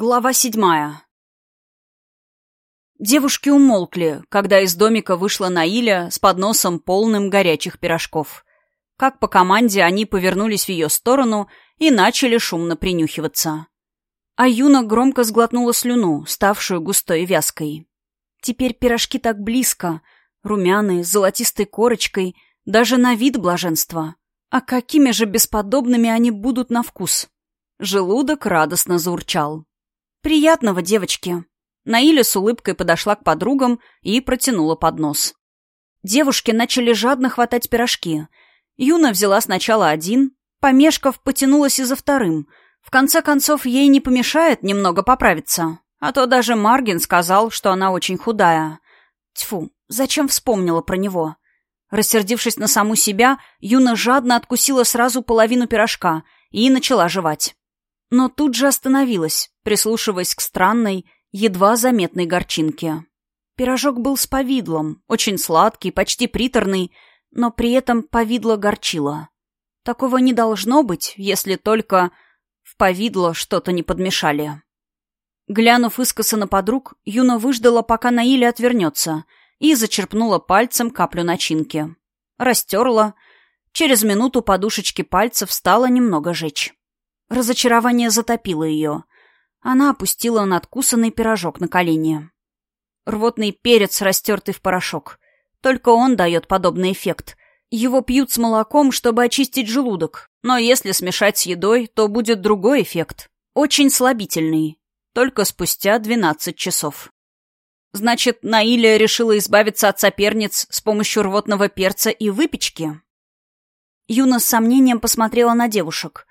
Глава седьмая. Девушки умолкли, когда из домика вышла Наиля с подносом полным горячих пирожков. Как по команде они повернулись в ее сторону и начали шумно принюхиваться. А Юна громко сглотнула слюну, ставшую густой и вязкой. Теперь пирожки так близко, румяные, с золотистой корочкой, даже на вид блаженства. А какими же бесподобными они будут на вкус? Желудок радостно заурчал. «Приятного, девочки!» Наиля с улыбкой подошла к подругам и протянула поднос. Девушки начали жадно хватать пирожки. Юна взяла сначала один, помешков, потянулась и за вторым. В конце концов, ей не помешает немного поправиться. А то даже Маргин сказал, что она очень худая. Тьфу, зачем вспомнила про него? Рассердившись на саму себя, Юна жадно откусила сразу половину пирожка и начала жевать но тут же остановилась, прислушиваясь к странной, едва заметной горчинке. Пирожок был с повидлом, очень сладкий, почти приторный, но при этом повидло горчило. Такого не должно быть, если только в повидло что-то не подмешали. Глянув искоса на подруг, Юна выждала, пока Наиля отвернется, и зачерпнула пальцем каплю начинки. Растерла. Через минуту подушечки пальцев стало немного жечь. Разочарование затопило ее. Она опустила надкусанный пирожок на колени. Рвотный перец, растертый в порошок. Только он дает подобный эффект. Его пьют с молоком, чтобы очистить желудок. Но если смешать с едой, то будет другой эффект. Очень слабительный. Только спустя 12 часов. Значит, Наиля решила избавиться от соперниц с помощью рвотного перца и выпечки? Юна с сомнением посмотрела на девушек.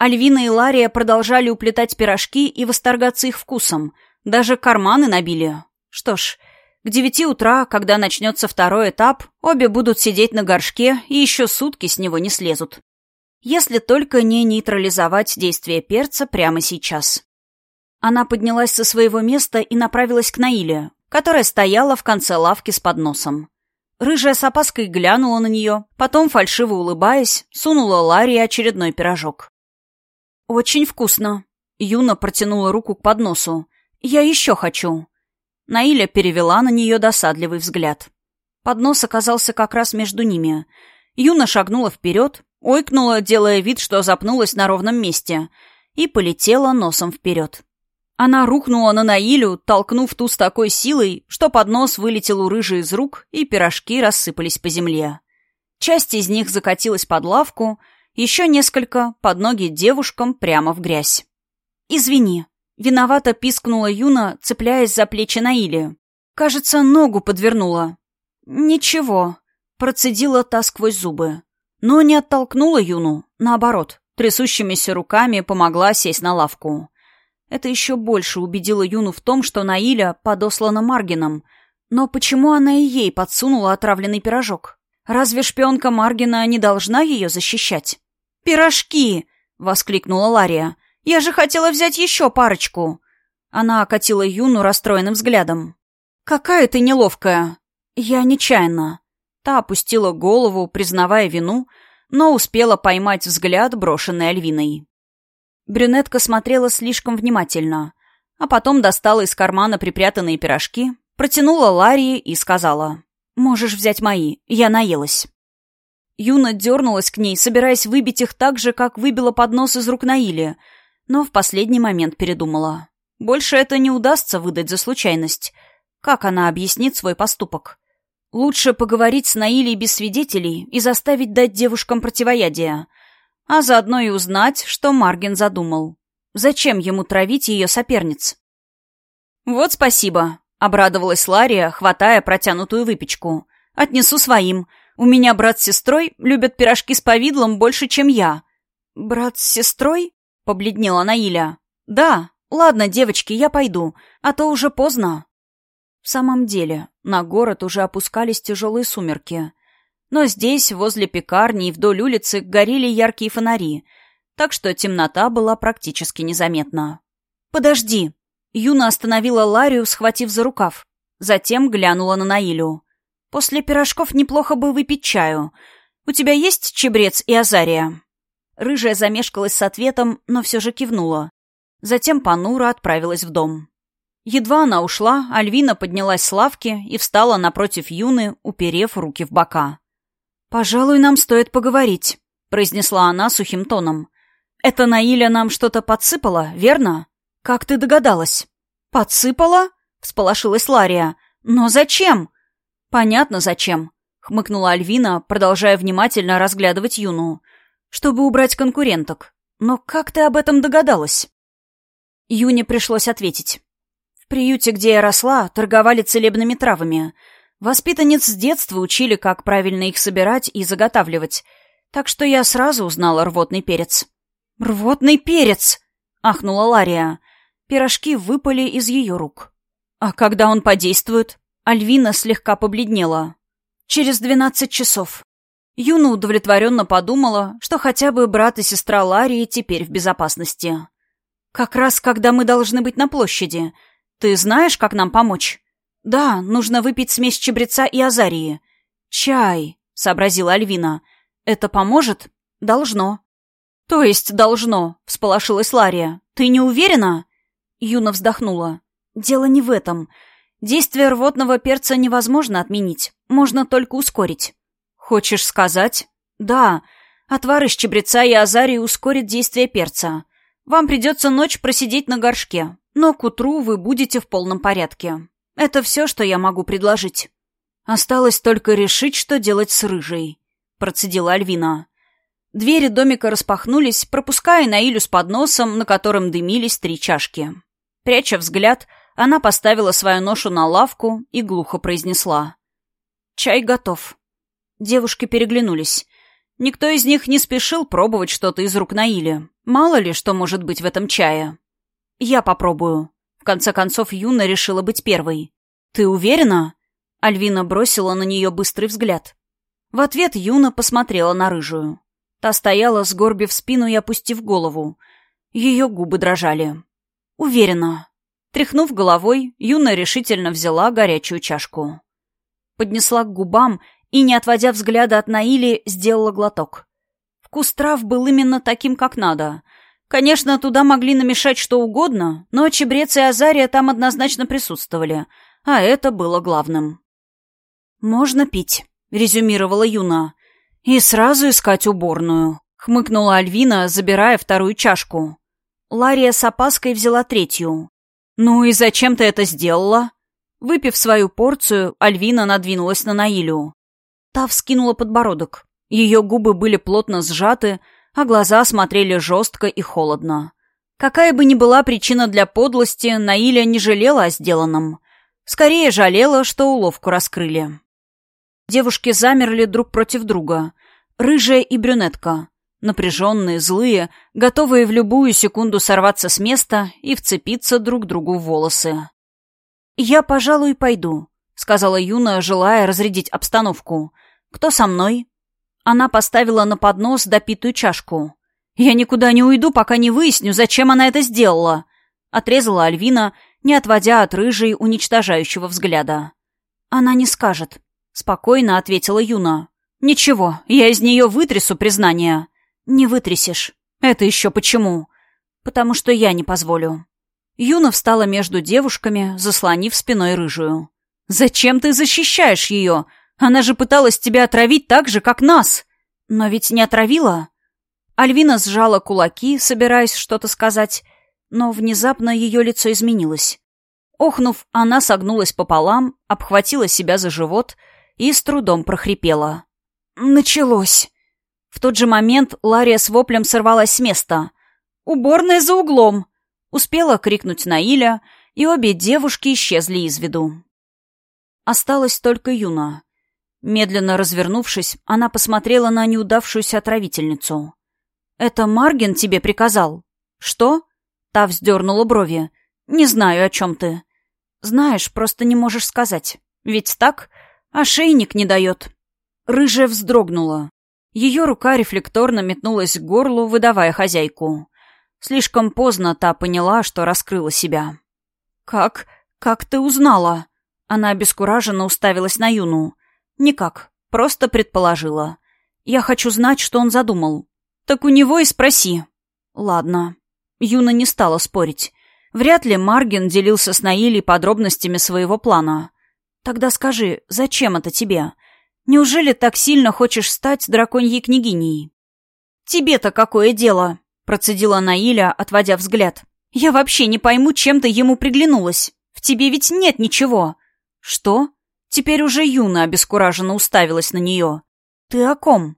Альвина и Лария продолжали уплетать пирожки и восторгаться их вкусом. Даже карманы набили. Что ж, к девяти утра, когда начнется второй этап, обе будут сидеть на горшке и еще сутки с него не слезут. Если только не нейтрализовать действие перца прямо сейчас. Она поднялась со своего места и направилась к Наиле, которая стояла в конце лавки с подносом. Рыжая с опаской глянула на нее, потом, фальшиво улыбаясь, сунула Ларри очередной пирожок. «Очень вкусно». Юна протянула руку к подносу. «Я еще хочу». Наиля перевела на нее досадливый взгляд. Поднос оказался как раз между ними. Юна шагнула вперед, ойкнула, делая вид, что запнулась на ровном месте, и полетела носом вперед. Она рухнула на Наилю, толкнув ту с такой силой, что поднос вылетел у рыжей из рук, и пирожки рассыпались по земле. Часть из них закатилась под лавку, еще несколько под ноги девушкам прямо в грязь. «Извини», — виновато пискнула Юна, цепляясь за плечи Наили. «Кажется, ногу подвернула». «Ничего», — процедила та сквозь зубы. Но не оттолкнула Юну, наоборот, трясущимися руками помогла сесть на лавку. Это еще больше убедило Юну в том, что Наиля подослана Маргином. Но почему она и ей подсунула отравленный пирожок? Разве шпионка Маргина не должна ее защищать? «Пирожки!» — воскликнула Лария. «Я же хотела взять еще парочку!» Она окатила Юну расстроенным взглядом. «Какая ты неловкая!» «Я нечаянно!» Та опустила голову, признавая вину, но успела поймать взгляд, брошенный Альвиной. Брюнетка смотрела слишком внимательно, а потом достала из кармана припрятанные пирожки, протянула Ларии и сказала. «Можешь взять мои, я наелась». Юна дернулась к ней, собираясь выбить их так же, как выбила поднос из рук Наили, но в последний момент передумала. Больше это не удастся выдать за случайность. Как она объяснит свой поступок? Лучше поговорить с Наилей без свидетелей и заставить дать девушкам противоядие, а заодно и узнать, что Марген задумал. Зачем ему травить ее соперниц? «Вот спасибо», Обрадовалась Лария, хватая протянутую выпечку. «Отнесу своим. У меня брат с сестрой любят пирожки с повидлом больше, чем я». «Брат с сестрой?» — побледнела Наиля. «Да. Ладно, девочки, я пойду, а то уже поздно». В самом деле, на город уже опускались тяжелые сумерки. Но здесь, возле пекарни и вдоль улицы, горели яркие фонари, так что темнота была практически незаметна. «Подожди!» Юна остановила Ларию, схватив за рукав. Затем глянула на Наилю. «После пирожков неплохо бы выпить чаю. У тебя есть чебрец и азария?» Рыжая замешкалась с ответом, но все же кивнула. Затем понуро отправилась в дом. Едва она ушла, Альвина поднялась с лавки и встала напротив Юны, уперев руки в бока. «Пожалуй, нам стоит поговорить», — произнесла она сухим тоном. «Это Наиля нам что-то подсыпала, верно? Как ты догадалась?» «Подсыпала?» — всполошилась Лария. «Но зачем?» «Понятно, зачем», — хмыкнула Альвина, продолжая внимательно разглядывать Юну. «Чтобы убрать конкуренток. Но как ты об этом догадалась?» Юне пришлось ответить. В приюте, где я росла, торговали целебными травами. Воспитанниц с детства учили, как правильно их собирать и заготавливать. Так что я сразу узнала рвотный перец. «Рвотный перец!» — ахнула Лария. Пирожки выпали из ее рук. «А когда он подействует?» Альвина слегка побледнела. «Через двенадцать часов». Юна удовлетворенно подумала, что хотя бы брат и сестра Ларии теперь в безопасности. «Как раз когда мы должны быть на площади. Ты знаешь, как нам помочь?» «Да, нужно выпить смесь чабреца и азарии». «Чай», — сообразила Альвина. «Это поможет?» «Должно». «То есть должно», — всполошилась Лария. «Ты не уверена?» Юна вздохнула. «Дело не в этом. Действие рвотного перца невозможно отменить. Можно только ускорить». «Хочешь сказать?» «Да. Отвар из чебреца и азарии ускорит действие перца. Вам придется ночь просидеть на горшке, но к утру вы будете в полном порядке. Это все, что я могу предложить». «Осталось только решить, что делать с рыжей», — процедила Альвина. Двери домика распахнулись, пропуская Наилю с подносом, на котором дымились три чашки. Пряча взгляд, она поставила свою ношу на лавку и глухо произнесла. «Чай готов». Девушки переглянулись. Никто из них не спешил пробовать что-то из рук Наили. Мало ли, что может быть в этом чае. «Я попробую». В конце концов, Юна решила быть первой. «Ты уверена?» Альвина бросила на нее быстрый взгляд. В ответ Юна посмотрела на рыжую. Та стояла, сгорбив спину и опустив голову. Ее губы дрожали. Уверена. Тряхнув головой, Юна решительно взяла горячую чашку. Поднесла к губам и, не отводя взгляда от Наили, сделала глоток. Вкус трав был именно таким, как надо. Конечно, туда могли намешать что угодно, но чебрец и азария там однозначно присутствовали, а это было главным. «Можно пить», — резюмировала Юна. «И сразу искать уборную», — хмыкнула Альвина, забирая вторую чашку. Лария с опаской взяла третью. «Ну и зачем ты это сделала?» Выпив свою порцию, Альвина надвинулась на Наилю. Та вскинула подбородок. Ее губы были плотно сжаты, а глаза смотрели жестко и холодно. Какая бы ни была причина для подлости, Наиля не жалела о сделанном. Скорее жалела, что уловку раскрыли. Девушки замерли друг против друга. Рыжая и брюнетка. Напряженные, злые, готовые в любую секунду сорваться с места и вцепиться друг другу в волосы. «Я, пожалуй, пойду», — сказала Юна, желая разрядить обстановку. «Кто со мной?» Она поставила на поднос допитую чашку. «Я никуда не уйду, пока не выясню, зачем она это сделала», — отрезала Альвина, не отводя от рыжей уничтожающего взгляда. «Она не скажет», — спокойно ответила Юна. «Ничего, я из нее вытрясу признание». «Не вытрясешь». «Это еще почему?» «Потому что я не позволю». Юна встала между девушками, заслонив спиной рыжую. «Зачем ты защищаешь ее? Она же пыталась тебя отравить так же, как нас!» «Но ведь не отравила?» Альвина сжала кулаки, собираясь что-то сказать, но внезапно ее лицо изменилось. Охнув, она согнулась пополам, обхватила себя за живот и с трудом прохрипела. «Началось!» В тот же момент Лария с воплем сорвалась с места. «Уборная за углом!» Успела крикнуть Наиля, и обе девушки исчезли из виду. Осталась только Юна. Медленно развернувшись, она посмотрела на неудавшуюся отравительницу. «Это Марген тебе приказал?» «Что?» Та вздернула брови. «Не знаю, о чем ты». «Знаешь, просто не можешь сказать. Ведь так? Ошейник не дает». Рыжая вздрогнула. Ее рука рефлекторно метнулась к горлу, выдавая хозяйку. Слишком поздно та поняла, что раскрыла себя. «Как? Как ты узнала?» Она обескураженно уставилась на Юну. «Никак. Просто предположила. Я хочу знать, что он задумал. Так у него и спроси». «Ладно». Юна не стала спорить. Вряд ли Марген делился с Наилей подробностями своего плана. «Тогда скажи, зачем это тебе? Неужели так сильно хочешь стать драконьей княгиней?» «Тебе-то какое дело?» — процедила Наиля, отводя взгляд. «Я вообще не пойму, чем ты ему приглянулась. В тебе ведь нет ничего». «Что?» Теперь уже Юна обескураженно уставилась на нее. «Ты о ком?»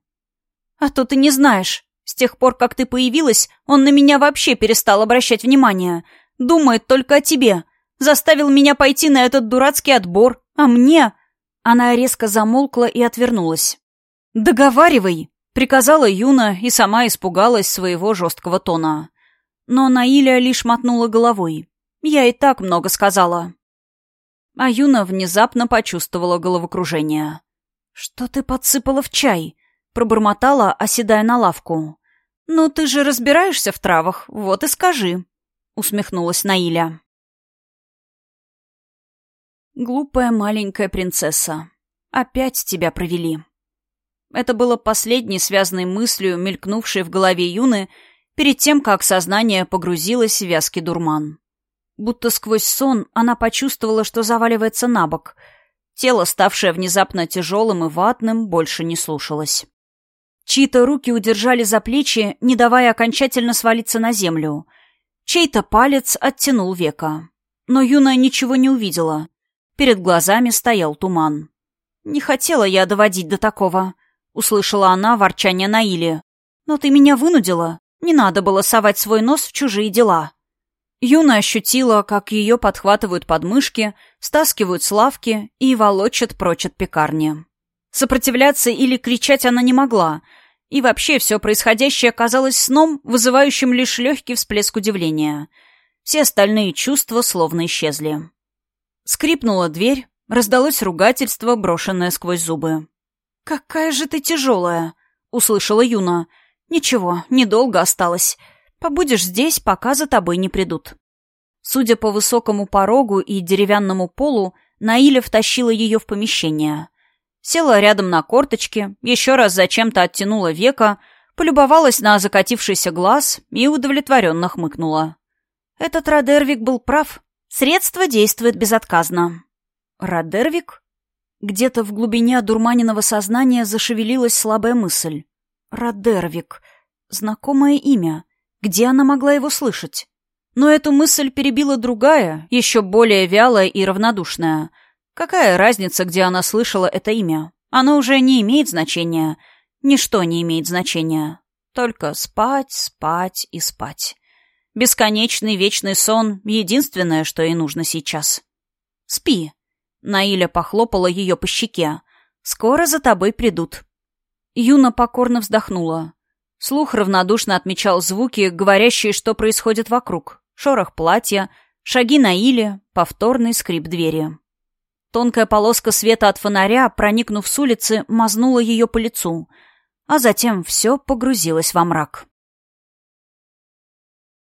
«А то ты не знаешь. С тех пор, как ты появилась, он на меня вообще перестал обращать внимание. Думает только о тебе. Заставил меня пойти на этот дурацкий отбор. А мне...» Она резко замолкла и отвернулась. «Договаривай!» — приказала Юна и сама испугалась своего жесткого тона. Но Наиля лишь мотнула головой. «Я и так много сказала». А Юна внезапно почувствовала головокружение. «Что ты подсыпала в чай?» — пробормотала, оседая на лавку. «Ну, ты же разбираешься в травах, вот и скажи», — усмехнулась Наиля. «Глупая маленькая принцесса. Опять тебя провели». Это было последней связанной мыслью, мелькнувшей в голове Юны, перед тем, как сознание погрузилось в вязкий дурман. Будто сквозь сон она почувствовала, что заваливается на бок. Тело, ставшее внезапно тяжелым и ватным, больше не слушалось. Чьи-то руки удержали за плечи, не давая окончательно свалиться на землю. Чей-то палец оттянул века. Но Юна ничего не увидела. Перед глазами стоял туман. «Не хотела я доводить до такого», — услышала она ворчание Наили. «Но ты меня вынудила. Не надо было совать свой нос в чужие дела». Юна ощутила, как ее подхватывают подмышки, стаскивают с лавки и волочат прочь от пекарни. Сопротивляться или кричать она не могла, и вообще все происходящее казалось сном, вызывающим лишь легкий всплеск удивления. Все остальные чувства словно исчезли. Скрипнула дверь, раздалось ругательство, брошенное сквозь зубы. «Какая же ты тяжелая!» — услышала Юна. «Ничего, недолго осталось. Побудешь здесь, пока за тобой не придут». Судя по высокому порогу и деревянному полу, Наиля втащила ее в помещение. Села рядом на корточке, еще раз зачем-то оттянула века, полюбовалась на закатившийся глаз и удовлетворенно хмыкнула. Этот Радервик был прав. Средство действует безотказно. Радервик? Где-то в глубине одурманенного сознания зашевелилась слабая мысль. Радервик. Знакомое имя. Где она могла его слышать? Но эту мысль перебила другая, еще более вялая и равнодушная. Какая разница, где она слышала это имя? Оно уже не имеет значения. Ничто не имеет значения. Только спать, спать и спать. Бесконечный вечный сон — единственное, что ей нужно сейчас. «Спи», — Наиля похлопала ее по щеке. «Скоро за тобой придут». Юна покорно вздохнула. Слух равнодушно отмечал звуки, говорящие, что происходит вокруг. Шорох платья, шаги на иле, повторный скрип двери. Тонкая полоска света от фонаря, проникнув с улицы, мазнула ее по лицу, а затем все погрузилось во мрак.